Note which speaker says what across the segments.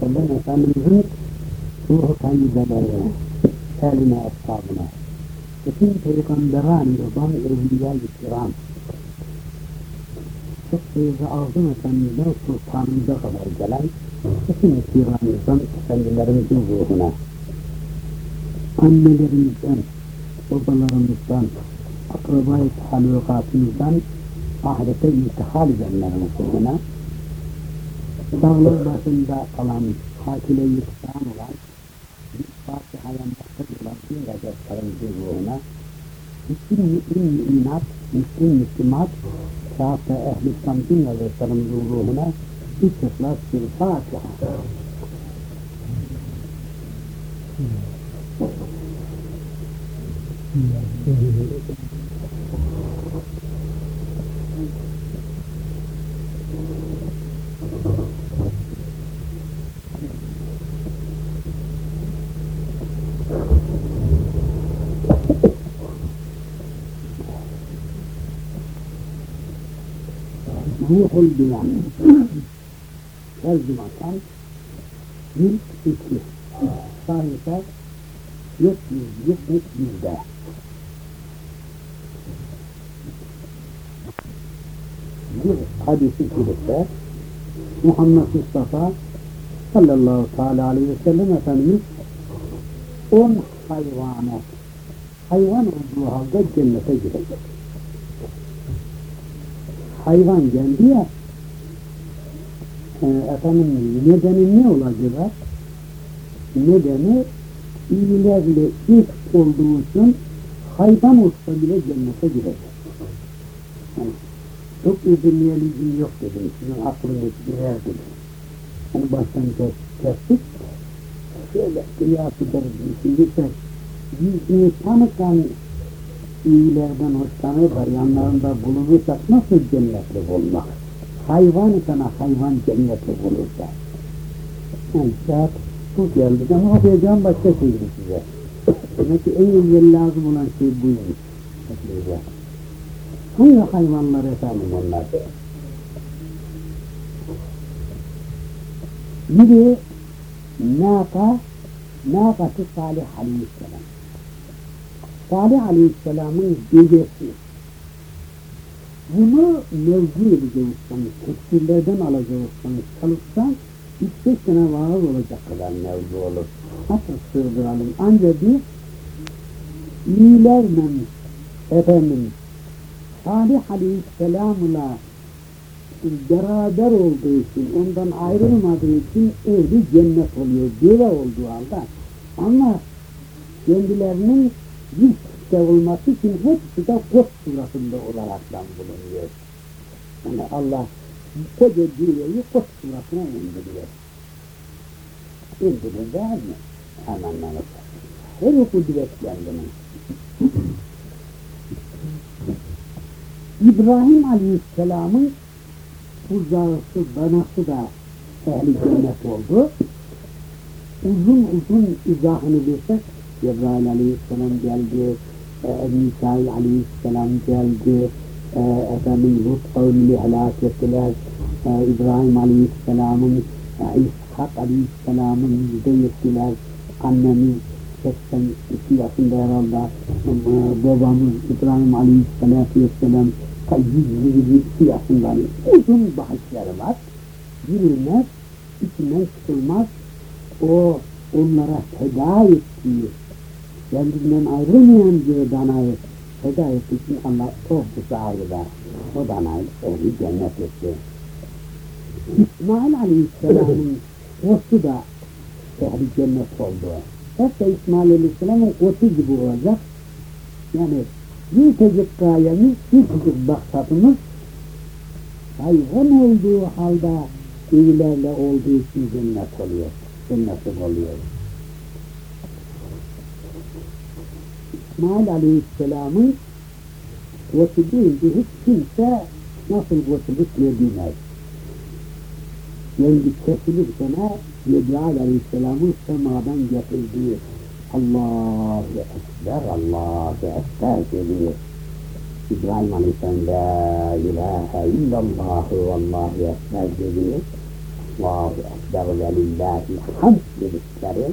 Speaker 1: sellem Efendimizin ruhu tayyibelerine, eline, ashabına, bütün peygamberan yoldan evliya-i kiram, çok sayıda azım efendimizden sultanımıza kadar gelen bütün kiramızdan efendilerimizin ruhuna, annelerimizden, babalarımızdan, akrabayı talukatımızdan ahirete intihal edenlerin ruhuna, dağlar başında kalan, hakile-i olan, bir Fatiha'ya muhtaç olan bir Recep'lerimizin ruhuna, bütün mümin müminat, Müslüm Müslümat, Kâfe Ehl-i İslam'ın Hazretlerimizin ruhuna bir kıslas bir Fatiha. Ruhul Biyan. Tercümasan Cilt 2 Sayfa 771'de Bir hadisi şerifte Muhammed Mustafa sallallahu teala aleyhi ve sellem Efendimiz on hayvanat hayvan olduğu halde cennete girecek hayvan geldi ya e, efendim nedeni ne olacak? Nedeni iyilerle ilk olduğu için hayvan olsa bile cennete girecek. Yani, çok üzülmeye lüzum yok dedim. Sizin aklınız girer dedim. Onu baştan kes, kestik. Şöyle kıyası deriz. Şimdi de bir insanı iyilerden hoşlanırlar, yanlarında bulunursak nasıl cennetlik olmak? Hayvan sana hayvan cennetlik olursa. Yani saat bu geldi ama okuyacağım başka şeydi size. Demek ki en evvel lazım olan şey buymuş. Hangi hayvanlar efendim onlar? Biri Naka, Nakası Salih Aleyhisselam. Salih Aleyhisselam'ın dedesi. Bunu mevzu edeceksiniz, tefsirlerden alacaksınız, çalışsan 3-5 sene vaaz olacak kadar mevzu olur. Nasıl sığdıralım? Ancak biz iyilerle efendim Salih Aleyhisselam'la beraber olduğu için, ondan ayrılmadığı için ehli cennet oluyor, deve olduğu halde. Ama kendilerinin bir savulması için hepsi de koç suratında olaraktan bulunuyor. Yani Allah koca dünyayı koç suratına indiriyor. İndirir değil mi? Hemen Her kudret kendinin. İbrahim Aleyhisselam'ın uzağısı, banası da ehli cennet oldu. Uzun uzun izahını versek Cebrail aleyhisselam geldi, e, Mikail aleyhisselam geldi, e, efendim Lut kavmini helak ettiler, e, İbrahim aleyhisselamın, e, İshak aleyhisselamın yüzde yettiler, annemiz 82 yaşında herhalde, e, babamız İbrahim aleyhisselatü vesselam, 122 yaşında, uzun bahisleri var, girilmez, içinden çıkılmaz, o onlara feda ettiği kendinden ayrılmayan bir danayı feda ettiği için Allah o buzağıyı da o danayı ehli cennet etti. İsmail Aleyhisselam'ın otu da ehli cennet oldu. Hep de İsmail Aleyhisselam'ın otu gibi olacak. Yani bir tecik gayemiz, bir tecik maksatımız hayvan olduğu halde iyilerle olduğu için cennet oluyor. Cennetim oluyor. İsmail Aleyhisselam'ın votu deyince hiç kimse nasıl votuluk ne bilmez. Yani kesilir sana Cebrail Aleyhisselam'ın semadan getirdiği Allahu Ekber, Allahu Ekber dedi. İbrahim Aleyhisselam La ilahe illallah ve Allahu Ekber dedi. Allahu Ekber ve lillahi hamd dedikleri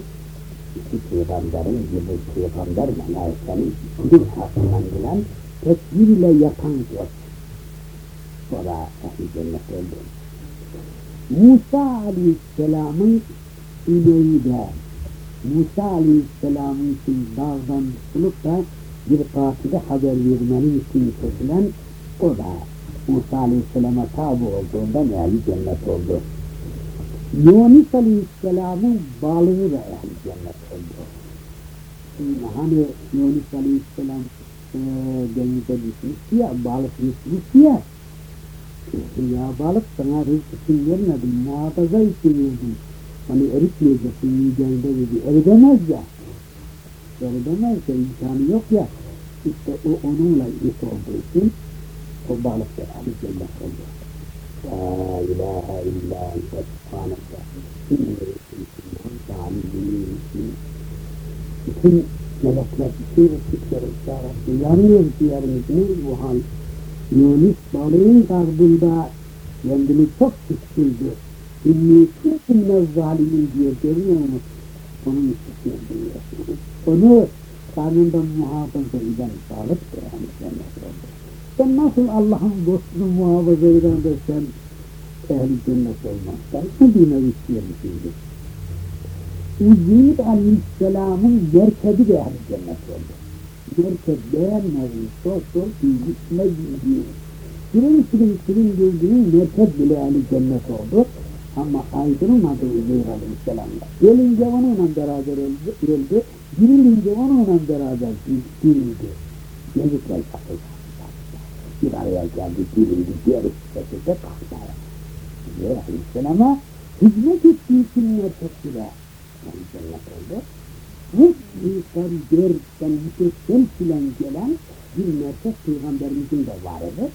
Speaker 1: iki peygamberin gibi peygamber melaikenin gül hakkından gelen tekbir ile yatan koç. O da ehli cennet oldu. Musa Aleyhisselam'ın ineği de Musa Aleyhisselam'ın için dağdan tutulup da bir katile haber vermenin için çekilen o da Musa Aleyhisselam'a tabi olduğunda ehli cennet oldu. Yunus Aleyhisselam'ın balığı da ehli cennet oldu. Şimdi hani Yunus Aleyhisselam e, denize düşmüştü ya, balık düşmüştü ya. Ya balık sana rızk için vermedim, muhafaza için verdim. Hani eritmeyeceksin midende dedi, eritemez ya. Eritemez ya, imkanı yok ya. İşte o onunla it olduğu için o balık da ehli cennet oldu. La ilahe illa ente subhaneke inni kuntum zalimin. Bütün melekler bütün titriyoruz ya Rabbi. Yanıyor ciğerimiz ne bu hal? Yunus balığın garbında kendini çok küçüldü. İnni kuntum zalimin diye görüyor musun? Onun duyuyorsunuz. Onu karnından muhafaza eden da yani cennet oldu. Sen nasıl Allah'ın dostunu muhafaza eden de sen ehli cennet olmazsan Medine isteyemişsindir. Ucid Aleyhisselam'ın merkebi de ehli cennet oldu. Merkep beğenmedi, sos sos gitme gidiyor. Kirin kirin kirin gördüğün merkep bile ehli cennet oldu. Ama aydırılmadı Uzeyr Aleyhisselam'la. Gelince onunla beraber öldü, öldü. dirilince onunla beraber dirildi. Yazıklar kapıldı bir araya geldi, dirildi, diğer şekilde kalkmaya. Diyor Aleyhisselam'a hizmet ettiği için merkepçiler. Yani cennet oldu. Bu peygamberden müteşem filan gelen bir merkep peygamberimizin de varıdır.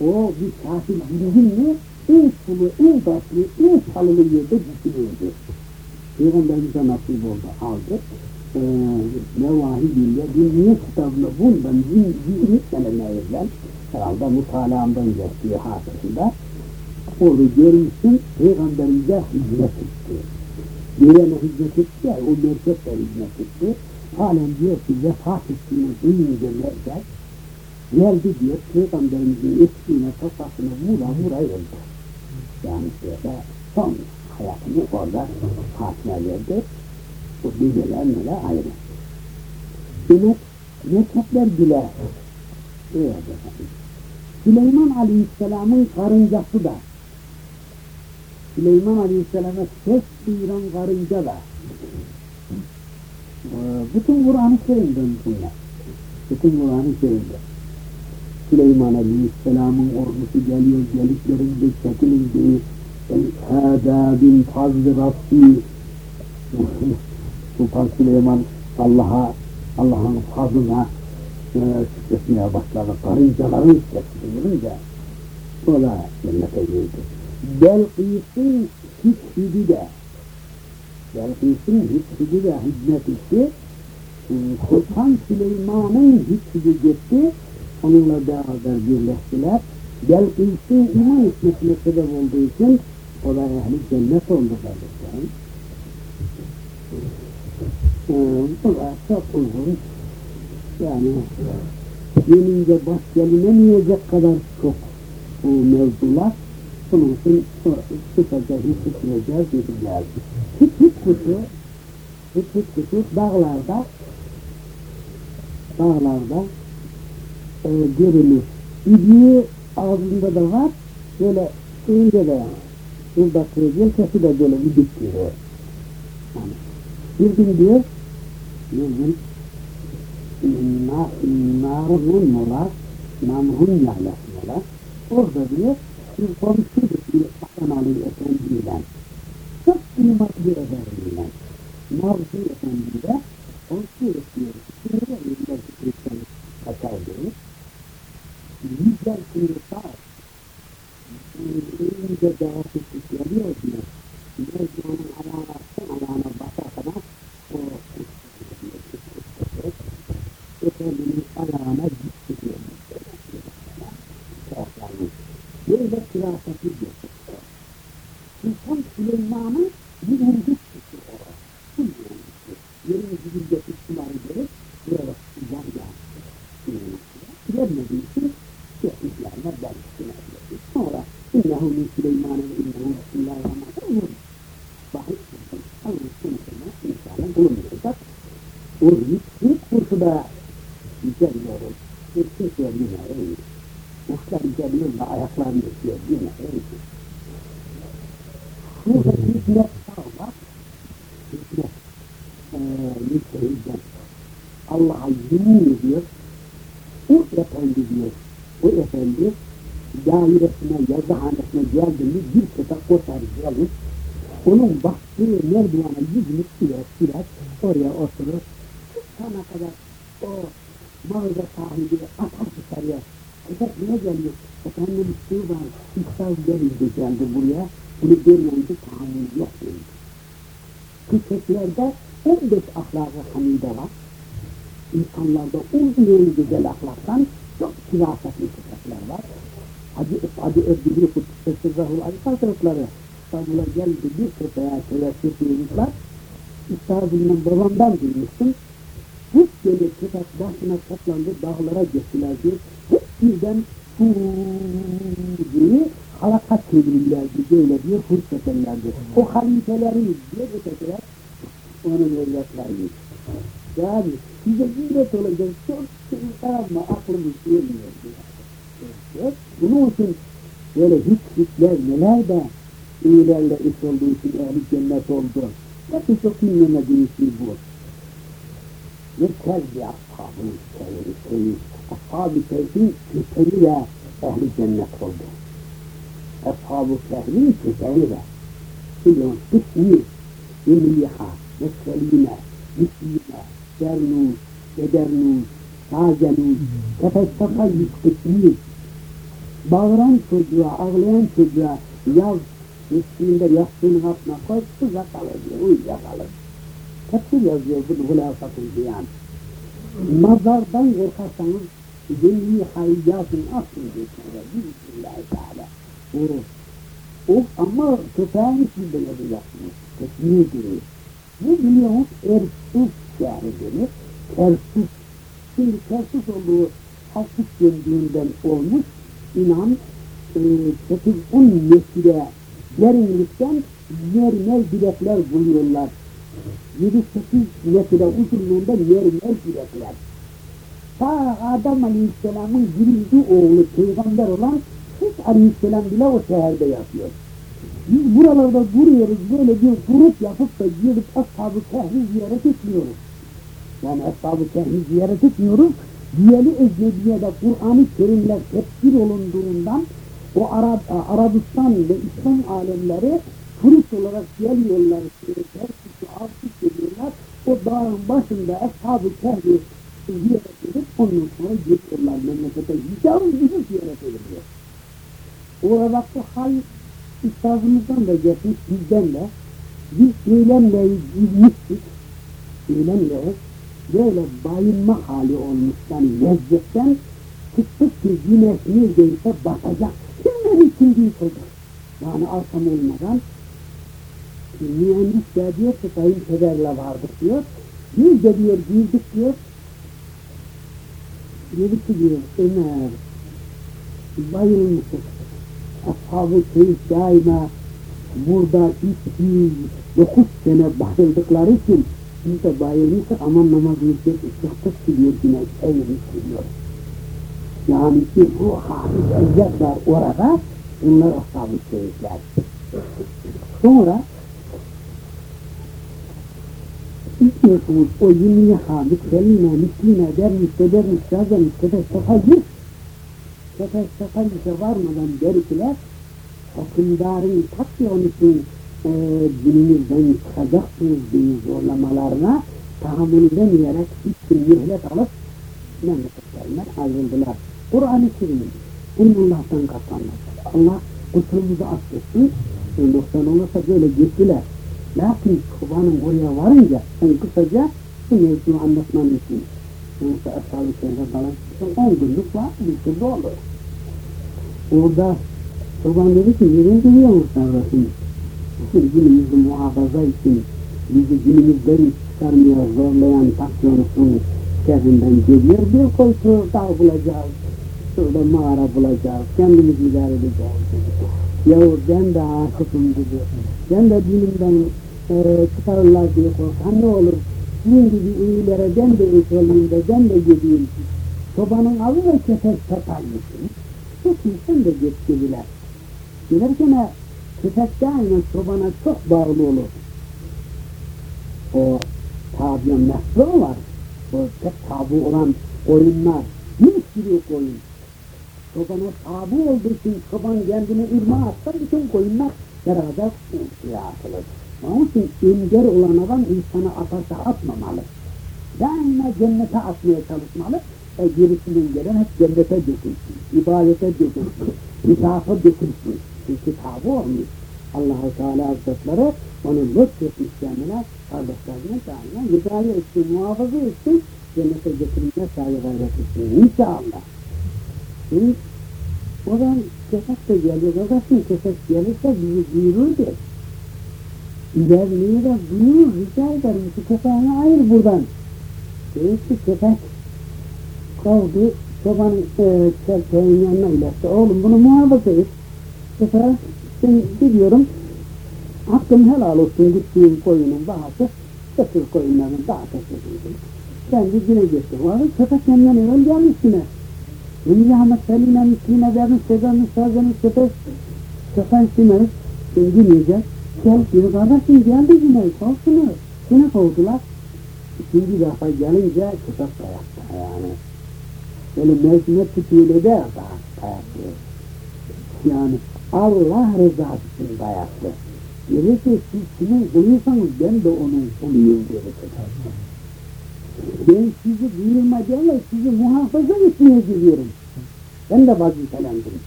Speaker 1: O bir kafir bildin mi en sulu, en tatlı, en salılı yerde düşünürdü. Peygamberimize nasip oldu, aldı. Ee, Nevahi Bilye, Dinliye kitabını bundan 20 sene herhalde mutalaamdan geçtiği hasılında onu görmüşsün, Peygamberimize hizmet etti. Direne hizmet etti ya, o merkep hizmet etti. Halen diyor ki vefat ettiğini duyunca merkep, geldi diyor, Peygamberimizin eskiğine, tasasına vura vura öldü. Yani şöyle son hayatını orada hatına verdi. Bu bilgiler neler ayrı. Demek mezhepler bile öyle. Süleyman Aleyhisselam'ın karıncası da Süleyman Aleyhisselam'a ses duyuran karınca da ee, bütün Kur'an-ı Kerim'den bunlar. Bütün Kur'an-ı Kerim'de. Süleyman Aleyhisselam'ın ordusu geliyor, geliklerinde çekilince Hâdâ bin fazl Rabbi Sultan Süleyman Allah'a Allah'ın fazlına e, şükretmeye başladı. Karıncaların sesini duyunca o da cennete girdi. Belkıs'ın hüsnü de Belkıs'ın hüsnü de hizmet etti. Sultan Süleyman'ın hüsnü gitti. Onunla beraber birleştiler. Belkıs'ın iman etmesine sebep olduğu için o da ehli cennet oldu kardeşlerim. Bu da çok uzun. Yani gelince baş gelinemeyecek kadar çok bu mevzular. Bunun için kısaca hissediyoruz, gideceğiz. Kutu, hit hit kutu dağlarda, dağlarda e, görülür. İbliği ağzında da var, böyle önce de burada kırıcı sesi de böyle bir dikiyor. Yani bir gün diyor, bir gün narun mola, namrun yahlası mola. Orada diyor, bir komşudur bir Hasan Ali Efendi'yle. Çok kıymetli efendiyle. Narzu Efendi'yle komşu yapıyor. Şimdi de yıllar Hristiyan kaçar diyor. Yüzler. Önce daha sıkıntı geliyor diyor. Mecnunun ayağına sen ayağına basa kadar o Efendimiz ayağına gitti diyor. Böyle firasatı diyor. Sultan Bir vurdu çıktı oraya. Bu yönetisi. Yerin dibinde ihtimali gelip burada sıcak yani. Gelmediği için yapmışlarına ben üstüne Sonra innehu min Süleyman'ın innehu bismillahirrahmanirrahim. Bahis Allah'ın konusunda inşallah bulunmayacak. O riski kursuda yüzeliyoruz. Hepsi söylüyor öyle. Uçlar yüzeliyor da ayaklarını ötüyor. Yine öyle. Şurada hizmet var. Hizmet. Ee, müstehizden. Allah'a yemin ediyor. O efendi diyor. O efendi dairesine, yazıhanesine geldi mi bir sefer koşar gelir. Onun bastığı merdivana yüzünü siler siler oraya oturur. Sana kadar o mağaza sahibi atar dışarıya. Fakat ne geliyor? Efendim şu var, İhsaz gelince geldi buraya. Bunu görmeyince tahammül yok dedi. Köpeklerde 15 ahlakı hamide var. İnsanlarda olmayan güzel ahlaktan çok firasatlı köpekler var. Hadi, hadi Özdülü Kutlusu Rahul Ali Hazretleri İstanbul'a geldi bir köpeğe tevessül buyurmuşlar. İstanbul'un babamdan duymuştum. Hep böyle köpek başına toplandı dağlara geçtiler diyor. Hep birden diye halakat çevirirlerdi böyle diyor hırs ederlerdi. O halifeleri diye ötekiler onun evlatlarıydı. Yani bize ibret olacak çok şey ama aklımız yemiyor diyor. Bunun için böyle hiç hiçler neler de iyilerle iş olduğu için ehli cennet oldu. Nasıl çok bilmemediği şey bu. Yeter bir ashabın şeyi, ashab-ı köpeği de ehli cennet oldu. Ashab-ı köpeği de. Biliyorsun, ismi, Ümriha, Meskelime, Müslime, Dernus, Edernus, Sazenus, Tefessaka yüksekliği, bağıran çocuğa, ağlayan çocuğa yaz üstünde yastığının altına koy, uyuyakalır diyor, uyuyakalır. Hepsi yazıyor bunu hulasatın diyan. Nazardan korkarsanız Cenni hayyatın asıl geçiyor. Bismillahirrahmanirrahim. Vurur. O ama köpeğin içinde yazacaksınız. Tekniği gibi. Bu biliyorsunuz ersiz şehri denir. Tersiz. Şimdi tersiz olduğu hafif döndüğünden olmuş. İnan e, 8-10 metre derinlikten mermer bilekler buluyorlar. 7-8 metre uzunluğunda mermer bilekler. Ta Adem Aleyhisselam'ın birinci oğlu peygamber olan Hüs Aleyhisselam bile o şehirde yatıyor. Biz buralarda duruyoruz böyle bir grup yapıp da gelip Ashab-ı Kehri ziyaret etmiyoruz. Yani Ashab-ı Kehri ziyaret etmiyoruz. Diyeli ecnebiyede Kur'an-ı Kerimler tefsir olunduğundan o Arab, Arabistan ve İslam alemleri turist olarak geliyorlar, tersiz, avsız geliyorlar. O dağın başında Ashab-ı Kehri ziyaret edip ondan sonra geçiyorlar memlekete. Yıkam gibi ziyaret ediliyor. Oradaki hal üstazımızdan da geçmiş bizden de biz eylemle girmiştik. Eylemle böyle bayınma hali olmuş yani lezzetten tıktık ki güneş neredeyse batacak. Kimler için değil çocuk. Yani arkam olmadan mühendis de diyor ki sayın pederle vardık diyor. Biz de diyor girdik diyor. Dedi ki diyor Ömer bayılmışız. Ashab-ı Keyif daima burada 309 sene bayıldıkları için biz de bayılmışız ama namazımızda çıktık ki diyor güneş eğilmiş diyor. Yani ki bu hafif ezzet orada bunlar ashab-ı keyifler. Sonra İstiyorsunuz o yirmiye hamid, kelime, mislime, dermiş, dedermiş, yazarmış, tefes, tefacır. Tefes, tefacırsa varmadan derkiler, tabi onun için e, dininizden çıkacaksınız diye zorlamalarına tahammül edemeyerek gün mühlet alıp memleketlerinden ayrıldılar. Kur'an-ı Kerim'in Allah'tan katlanlar. Allah kusurumuzu affetsin. Noksan olursa böyle gittiler. Lakin çobanın oraya varınca en kısaca bu mevzuyu anlatmam için Yoksa Ashab-ı Kehf'e kalan 10 günlük var, bir türlü olur. Orada çoban dedi ki yerin duruyor musun Resul? Günümüzü muhafaza için bizi günümüzden çıkarmaya zorlayan takyonusun şerrinden geliyor. Bir koltuğu dağ bulacağız, şurada mağara bulacağız, kendimiz idare edeceğiz. Yahu ben de aşıkım dedi. Ben de dinimden e, çıkarırlar diye korkan ne olur? Din gibi iyilere ben de da ben de gideyim. Çobanın avı ve kefes satarmışsın. Peki sen de geç dediler. Gelirken köpek daima çobana çok bağlı olur. O tabiyon mesleği var. O pek tabu olan oyunlar. Bir sürü koyun. Çobana tabu olduğu için çoban kendini irma atsa bütün koyunlar beraber suya atılır. Onun için engel olan adam insana atarsa atmamalı. Daima cennete atmaya çalışmalı. E gerisinden gelen hep cennete dökülsün, ibadete dökülsün, itafa dökülsün. Tabu olmuş. Allah-u Teala Hazretleri onu lütfetmiş kendine, kardeşlerine daima müdahale etsin, muhafaza etsin, cennete götürmeye sahi gayret etsin. İnşallah. Şimdi oradan köpek de geliyor, babasın köpek gelirse bizi buyurur der. İlerliğe de buyur, rica ederim şu köpeğini ayır buradan. Ki köpek kovdu, çobanın e, çelteğin yanına iletti. Oğlum bunu muhafaza et. Köpeğe ben gidiyorum, hakkım helal olsun gittiğim koyunun bahası, götür koyunların daha Ben bir güne geçtim. Oğlum köpek yanından evvel gelmiş yine. Yeni rahmet seline misline vermiş, sedanmış, sazanmış, köpek, köpek sinir, şimdi dinleyeceğiz. Gel diyor, kardeşim geldi yine, kovsunuz. Yine kovdular. İkinci defa gelince köpek dayakta yani. Böyle mevzumet tutuğuyla da dayaklı. Yani Allah rızası dayaklı. Dedi ki siz kimin kuluysanız ben de onun kuluyum dedi. Ben sizi buyurmayacağım sizi muhafaza etmeye gidiyorum. Ben de vazifelendim.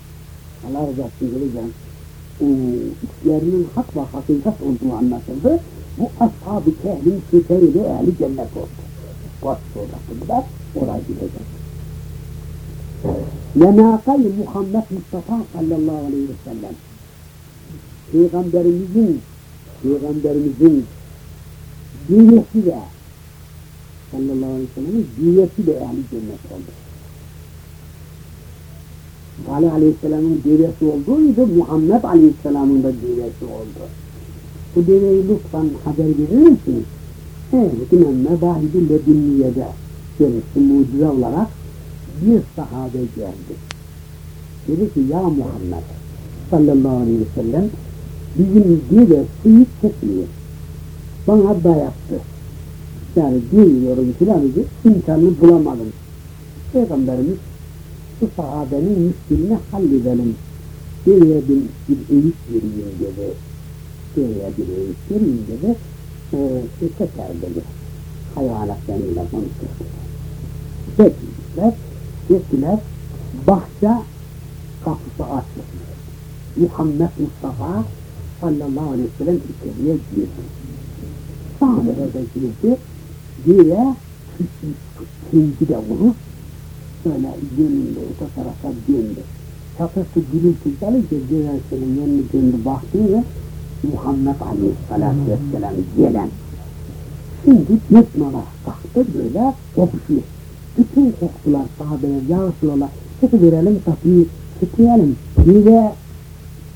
Speaker 1: Allah rızası geleceğim. O işlerinin hak ve hakikat olduğu anlatıldı. Bu ashab-ı kehrin süferiyle ehli cennet oldu. Koç sonrasında oraya gidecek. Lenâkay Muhammed Mustafa sallallahu aleyhi ve sellem. Peygamberimizin, Peygamberimizin dünyası da sallallahu aleyhi ve sellem'in dünyası da ehli cennet oldu. Ali Aleyhisselam'ın devesi olduğu gibi Muhammed Aleyhisselam'ın da devesi oldu. Bu deveyi lütfen haber verir misiniz? Evet, yine mebahidi ledünniyede gelmişti mucize olarak bir sahabe geldi. Dedi ki ya Muhammed sallallahu aleyhi ve sellem bizim deve suyu çekmiyor. Bana dayattı. Yani bilmiyorum filan dedi, imkanını bulamadım. Peygamberimiz şu sahabenin müşkilini halledelim. Geriye bir, bir öğüt vereyim dedi. Geriye bir öğüt vereyim dedi. Ee, tekrar dedi. Hayvanatlarıyla konuştuk. Çekmişler, gittiler. Bahçe kapısı açılmış. Muhammed Mustafa sallallahu aleyhi ve sellem içeriye girdi. Sahabeler de girdi. Diye küçük de vurur böyle döndü, o tarafa döndü. Çatısı gürültü gelince Celal'in yanına döndü baktığında Muhammed Aleyhisselatü Vesselam gelen. Şimdi yutmalar kalktı böyle kopuşuyor. Bütün koktular sahabeler, ya Resulallah, çeki verelim kapıyı, çekeyelim. Bir de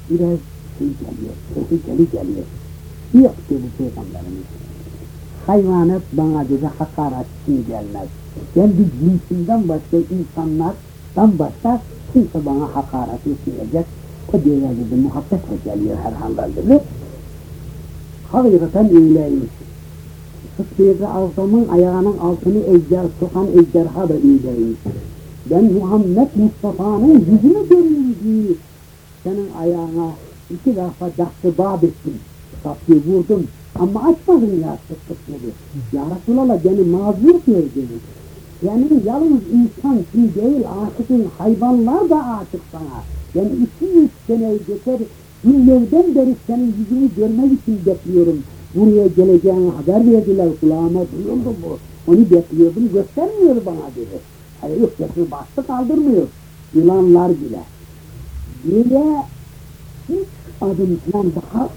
Speaker 1: biraz şey geliyor, sesi geli geliyor. Yok dedi Peygamberimiz. Hayvanat bana dedi hakaret için gelmez kendi cinsinden başka insanlardan başka kimse bana hakaret etmeyecek. O diye dedi, muhabbetle geliyor herhalde dedi. Hakikaten öyleymiş. Sıddık-ı Azam'ın ayağının altını ejder, sokan ejderha da öyleymiş. Ben Muhammed Mustafa'nın yüzünü görüyorum diye senin ayağına iki defa dastı bağ ettim. Kapıyı vurdum ama açmadın ya sıddık dedi. Ya Resulallah beni mazur diyor dedi. Yani yalnız insan için değil, aşıkın hayvanlar da aşık sana. Yani 200 sene geçer, yıllardan beri senin yüzünü görmek için bekliyorum. Buraya geleceğini haber verdiler, kulağıma duyuldu bu. Onu bekliyordum, göstermiyor bana dedi. Hayır getir bastı kaldırmıyor. Yılanlar bile. Bile hiç adım falan daha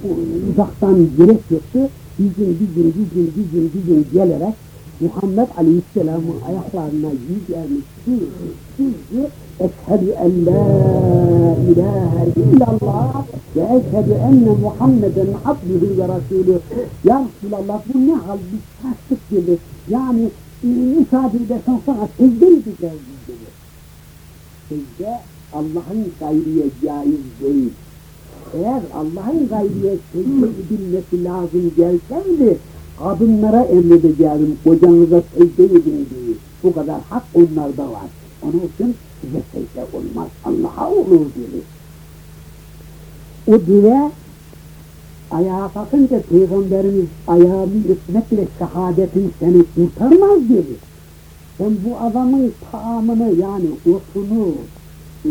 Speaker 1: uzaktan gerek yoktu. Bizim bizim bizim bizim bizim gelerek Muhammed Aleyhisselam'ın ayaklarına sürdü, sürdü. Eşhedü en la ilahe illallah ve eşhedü enne Muhammeden abdühü ve rasulü. Ya Resulallah bu ne hal biz şaştık dedi. Yani e, müsaade edersen sana secde edeceğiz dedi. Secde Allah'ın gayriye caiz değil. Eğer Allah'ın gayriye secde edilmesi lazım gelseydi kadınlara emredeceğim kocanıza secde edin diye. Bu kadar hak onlarda var. Onun için secde olmaz. Allah'a olur dedi. O dile ayağa kalkınca Peygamberimiz ayağını ısmetle şehadetin seni kurtarmaz dedi. Sen bu adamın taamını yani otunu, e,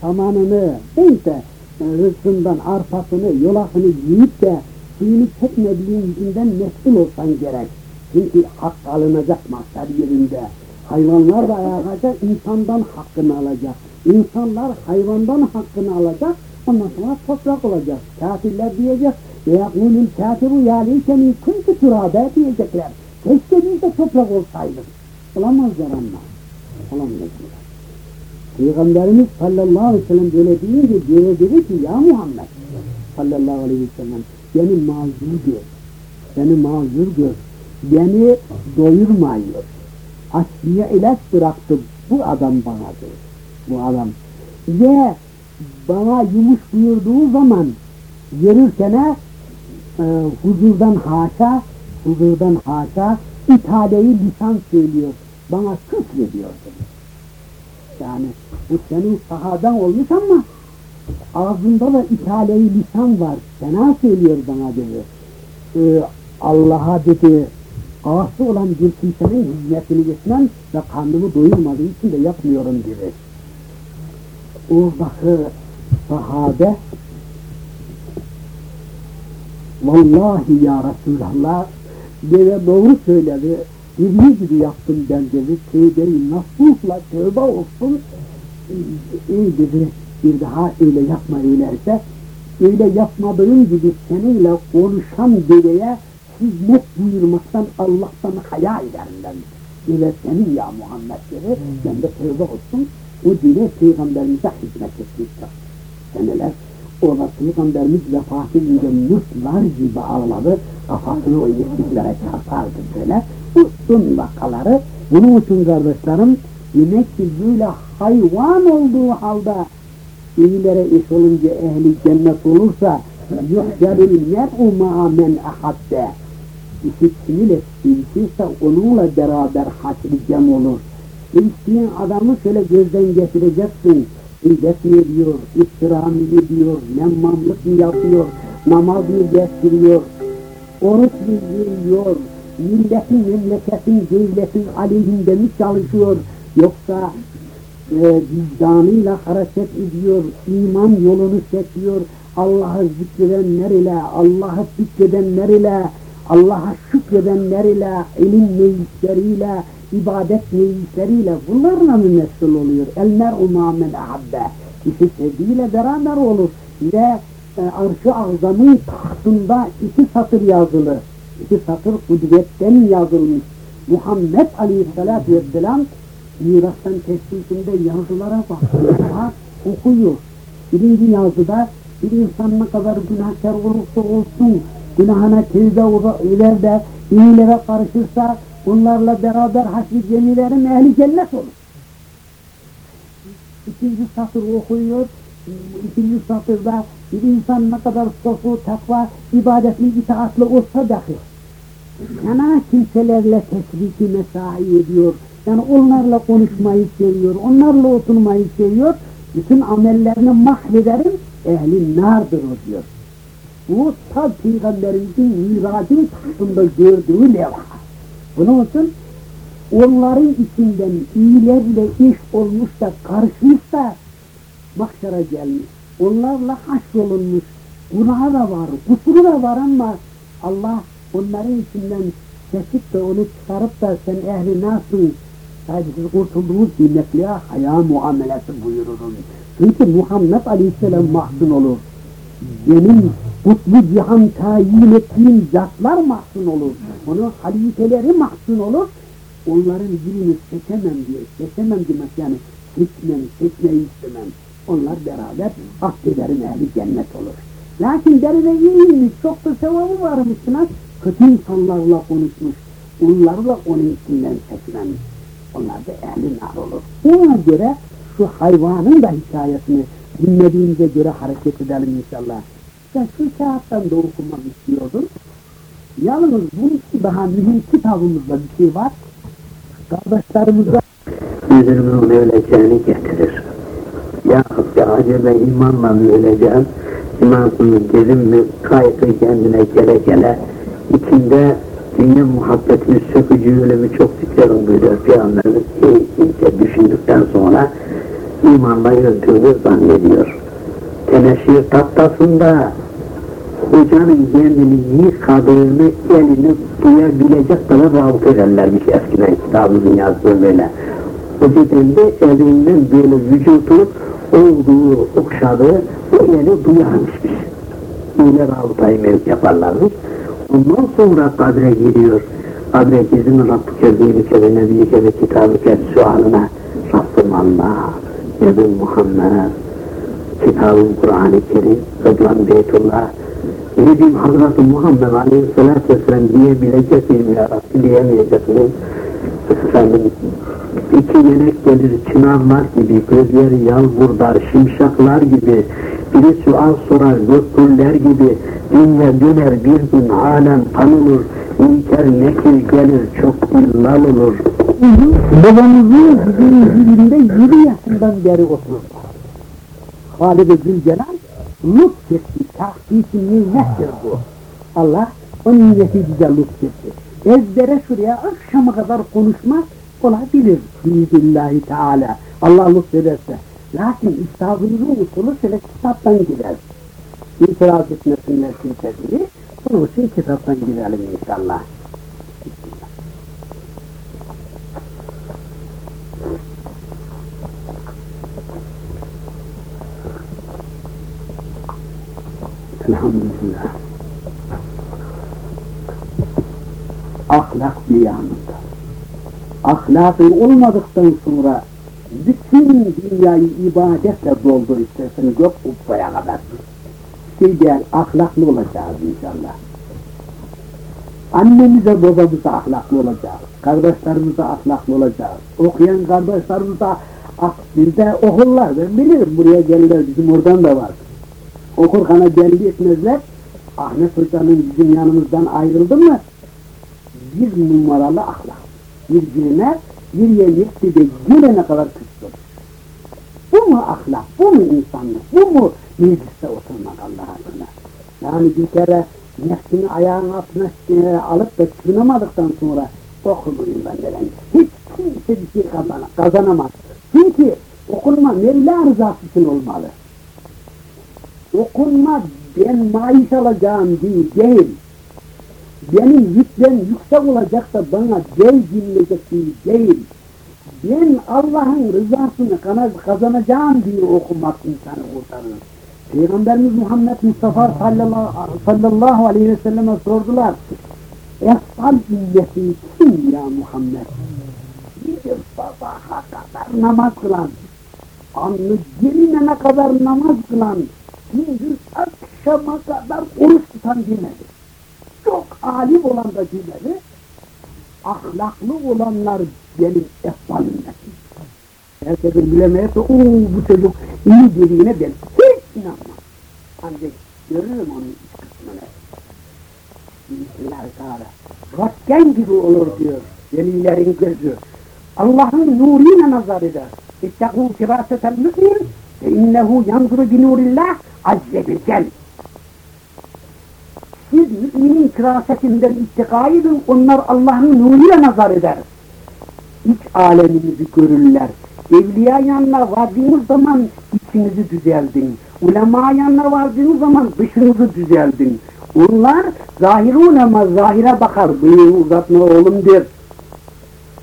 Speaker 1: samanını, neyse e, rızkından arpasını, yolakını yiyip de suyunu çekmediğin yüzünden mesul olsan gerek. Çünkü hak alınacak mahşer yerinde. Hayvanlar da ayağa insandan hakkını alacak. İnsanlar hayvandan hakkını alacak, ondan sonra toprak olacak. Kafirler diyecek, kafiru ya leykeni kuntu turabe diyecekler. Keşke biz de toprak olsaydık. Olamazlar ama. Olamazlar. Peygamberimiz sallallahu aleyhi ve sellem böyle deyince diye dedi ki ya Muhammed sallallahu aleyhi ve sellem beni mazur gör. Beni mazur gör. Beni doyurmuyor. Asliye ilaç bıraktı bu adam bana diyor. Bu adam. Ve bana yumuş buyurduğu zaman yürürken e, huzurdan haşa, huzurdan haşa ithaleyi lisan söylüyor. Bana küfrediyor dedi. Yani bu senin sahadan olmuş ama ağzında da ithaleyi lisan var. Fena söylüyor bana dedi. Ee, Allah'a dedi ağası olan bir kimsenin hizmetini etmem ve karnımı doyurmadığı için de yapmıyorum dedi. Oradaki sahabe Vallahi ya Resulallah deve doğru söyledi. Dediği gibi yaptım ben dedi. Tövbeyi nasuhla tövbe olsun. İyi dedi. Bir daha öyle yapma öyleyse. Öyle yapmadığın gibi seninle konuşan deveye hizmet buyurmaktan Allah'tan haya ederim ben. Öyle senin ya Muhammed dedi. Ben de tövbe olsun. O dile peygamberimize hizmet etmiştir. Seneler Orada Peygamberimiz vefat edince mutlar gibi ağladı, kafasını o yeşillere çarpardı böyle. Bu son vakaları, bunun için kardeşlerim, demek ki böyle hayvan olduğu halde iyilere iş olunca ehli cennet olursa yuhcarul mer'u ma'a men ahabbe işi kiminle sevişirse onunla beraber haşri cem olur. Adamı şöyle gözden geçireceksin. İzzet mi ediyor, iftira mı ediyor, nemmamlık mı yapıyor, namaz mı getiriyor, oruç mu yiyor, milletin, memleketin, devletin aleyhinde mi çalışıyor, yoksa e, vicdanıyla hareket ediyor, iman yolunu seçiyor, Allah'ı zikredenler ile, Allah'ı zikredenler ile, Allah'a şükredenler ile, ilim meclisleriyle, ibadet meclisleriyle bunlarla mı mesul oluyor? El mer'u mâmen ahabbe. İki sevdiğiyle beraber olur. Ve e, arş-ı tahtında iki satır yazılı. İki satır kudretten yazılmış. Muhammed aleyhissalatü vesselam mirastan tesliminde yazılara bakıyor. okuyor. Birinci yazıda bir insan ne kadar günahkar olursa olsun günahına tevbe eder de iyilere karışırsa Bunlarla beraber hasbi cemilerin ehli cennet olur. İkinci satır okuyor, ikinci satırda bir insan ne kadar sofu, takva, ibadetli, itaatlı olsa dahi fena kimselerle tesbiki mesai ediyor. Yani onlarla konuşmayı seviyor, onlarla oturmayı seviyor. Bütün amellerini mahvederim, ehli nardır o diyor. Bu tabi peygamberimizin miracın tahtında gördüğü levha. Bunun için onların içinden iyilerle iş olmuş da karışmış da mahşara gelmiş. Onlarla haşrolunmuş. Günahı da var, kusuru da var ama Allah onların içinden seçip de onu çıkarıp da sen ehli nasıl sadece siz kurtulduğunuz bir nefliye haya muamelesi buyururun. Çünkü Muhammed Aleyhisselam mahzun olur. benim kutlu cihan tayin ettiğim zatlar mahzun olur. Onun halifeleri mahzun olur. Onların birini seçemem diye, seçemem demek yani seçmem, seçmeyi istemem. Onlar beraber akdelerin ehli cennet olur. Lakin derine iyiymiş, çok da sevabı varmış filan. Kötü insanlarla konuşmuş, onlarla onun içinden seçmem. Onlar da ehli nar olur. Ona göre şu hayvanın da hikayesini dinlediğimize göre hareket edelim inşallah. Ben şu kağıttan da okumak istiyordum. Yalnız bunun daha mühim kitabımızda bir şey var. Kardeşlerimizle
Speaker 2: Yüzünün öleceğini getirir. Ya acaba imanla mı öleceğim? İmansız dedim mi kaygı kendine gele gele içinde dünya muhabbetini sökücü ölümü çok zikrerim buyuruyor Peygamberimiz iyice düşündükten sonra imanla öldüğünü zannediyor. Teneşir tattasında hocanın kendini yıkadığını elini duyabilecek kadar rabıt ederlermiş eskiden kitabımızın yazdığı böyle. Hoca kendi elinden böyle vücudu olduğu okşadığı o eli duyarmışmış. Böyle rabıtayı yaparlarmış. Ondan sonra kadre giriyor. Kadre girdim Rabbüke zîlike ve nebiyike ve kitabüke sualına Rabbim Allah, Nebim Muhammed, kitabım Kur'an-ı Kerim, Rıdvan Beytullah, Nebim Hazreti Muhammed Aleyhisselatü Vesselam diyebilecek miyim ya Rabbi diyemeyecek miyim? Efendim, iki yenek gelir çınarlar gibi, gözleri yalvurdar, şimşaklar gibi, biri sual sorar, göktuller gibi, dünya döner bir gün alem tanınır, İnker nekir gelir çok illal olur.
Speaker 1: babamızın bizim dilinde yedi yaşından beri oturur. Halid-i Zülcelal lütfetti, tahkiki nimettir bu. Allah o nimeti bize lütfetti. Ezbere şuraya akşama kadar konuşmak olabilir biizillahi teala. Allah lütfederse. Lakin İstabımızın usulü şöyle kitaptan gider. İtiraz etmesinler kimsesini. Bunun için kitaptan gidelim inşallah. Elhamdülillah. Ahlak beyanında. Ahlakı olmadıktan sonra bütün dünyayı ibadetle doldur istersen gök uffaya kadar. Şey değil, ahlaklı olacağız inşallah. Annemize babamıza ahlaklı olacağız. Kardeşlerimize ahlaklı olacağız. Okuyan kardeşlerimize ah, bizde okurlar. Ben bilirim buraya gelirler bizim oradan da var. Okurkana belli etmezler. Ahmet Hoca'nın bizim yanımızdan ayrıldı mı bir numaralı ahlak. Birbirine bir yemek bir de gelene kadar küstür. Bu mu ahlak, bu mu insanlık, bu mu mecliste oturmak Allah aşkına? Yani bir kere nefsini ayağın altına e, alıp da sınamadıktan sonra okuluyum ben denen. Hiç kimse bir şey kazana, kazanamaz. Çünkü okunma Mevla rızası için olmalı. Okunma ben maaş alacağım değil, değil. Benim yüklen yüksek olacak da bana gel dinleyecek değil, değil. Ben Allah'ın rızasını kazanacağım diye okumak insanı kurtarır. Peygamberimiz Muhammed Mustafa sallallahu, sallallahu aleyhi ve selleme sordular. Efsal ümmeti kim ya Muhammed? Bir sabaha kadar namaz kılan, anlı gelinene kadar namaz kılan, gündüz akşama kadar oruç tutan demedi. Çok alim olan da demedi, ahlaklı olanlar benim ümmetim. Herkesin bilemeyse, ooo bu çocuk iyi dediğine ben hiç inanmam. Ancak görürüm onun iç kısmını. Bismillahirrahmanirrahim. Röntgen gibi olur diyor velilerin gözü. Allah'ın nuruyla nazar eder. İttekû firâsetel mü'min innehu yanzuru bi nurillah azze bilcel. Siz müminin firasetinden ittika edin, onlar Allah'ın nuruyla nazar eder. İç aleminizi görürler. Evliya yanına vardığınız zaman içinizi düzeldin. Ulema yanına vardığınız zaman dışınızı düzeldin. Onlar zahir ulema zahire bakar. Bıyığı uzatma oğlum der.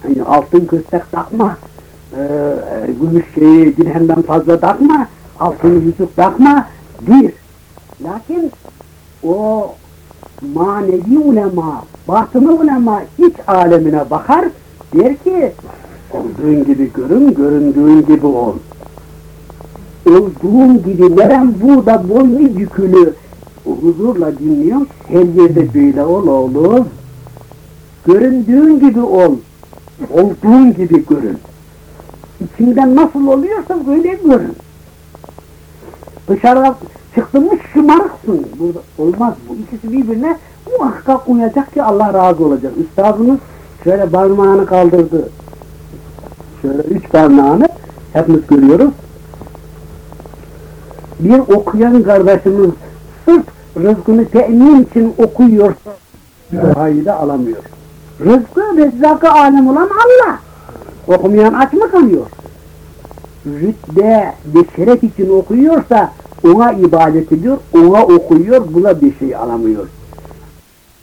Speaker 1: Yani altın köstek takma. E, gümüş şeyi dirhemden fazla takma. Altın yüzük takma. Bir. Lakin o manevi ulema, batılı ulema iç alemine bakar, der ki olduğun gibi görün, göründüğün gibi ol. Olduğun gibi neren burada boynu bükülü huzurla dinliyorum, her yerde böyle ol oğlum. Göründüğün gibi ol, olduğun gibi görün. İçinden nasıl oluyorsa öyle görün. Dışarıda çıktın mı şımarıksın. Burada olmaz bu. İkisi birbirine muhakkak uyacak ki Allah razı olacak. Üstadımız şöyle parmağını kaldırdı. Şöyle üç parmağını hepimiz görüyoruz. Bir okuyan kardeşimiz sırf rızkını temin için okuyorsa duayı da alamıyor. Rızkı rezzakı alem olan Allah. Okumayan aç mı kalıyor? Rütbe ve şeref için okuyorsa ona ibadet ediyor, ona okuyor, buna bir şey alamıyor.